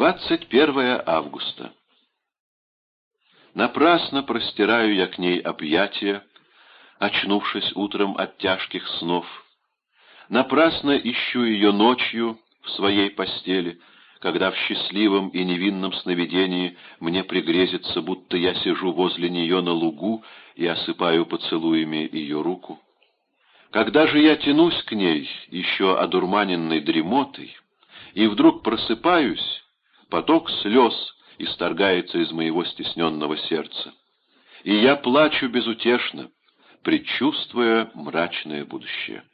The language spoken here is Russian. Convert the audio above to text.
21 августа. Напрасно простираю я к ней объятия, очнувшись утром от тяжких снов. Напрасно ищу ее ночью в своей постели, когда в счастливом и невинном сновидении мне пригрезится, будто я сижу возле нее на лугу и осыпаю поцелуями ее руку. Когда же я тянусь к ней, еще одурманенной дремотой, и вдруг просыпаюсь, поток слез исторгается из моего стесненного сердца. И я плачу безутешно, предчувствуя мрачное будущее.